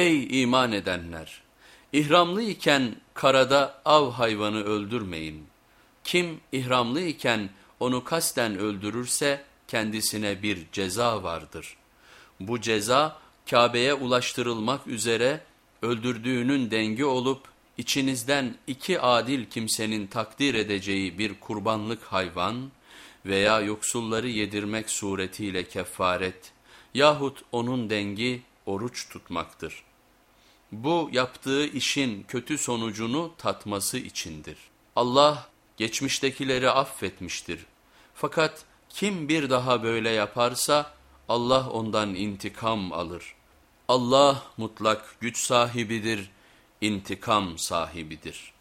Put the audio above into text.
Ey iman edenler! İhramlı iken karada av hayvanı öldürmeyin. Kim ihramlı iken onu kasten öldürürse kendisine bir ceza vardır. Bu ceza Kabe'ye ulaştırılmak üzere öldürdüğünün dengi olup içinizden iki adil kimsenin takdir edeceği bir kurbanlık hayvan veya yoksulları yedirmek suretiyle kefaret yahut onun dengi oruç tutmaktır. Bu yaptığı işin kötü sonucunu tatması içindir. Allah geçmiştekileri affetmiştir. Fakat kim bir daha böyle yaparsa Allah ondan intikam alır. Allah mutlak güç sahibidir, intikam sahibidir.''